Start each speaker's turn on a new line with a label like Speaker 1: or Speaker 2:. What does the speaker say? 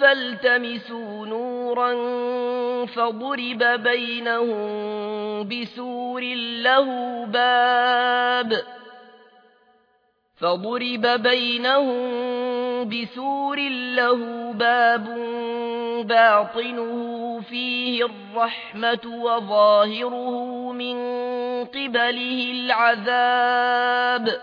Speaker 1: فالتمسوا نورا فضرب بينهم بسور له باب فضرب بينهم بسور له باب باطنه فيه الرحمة وظاهره من قبله العذاب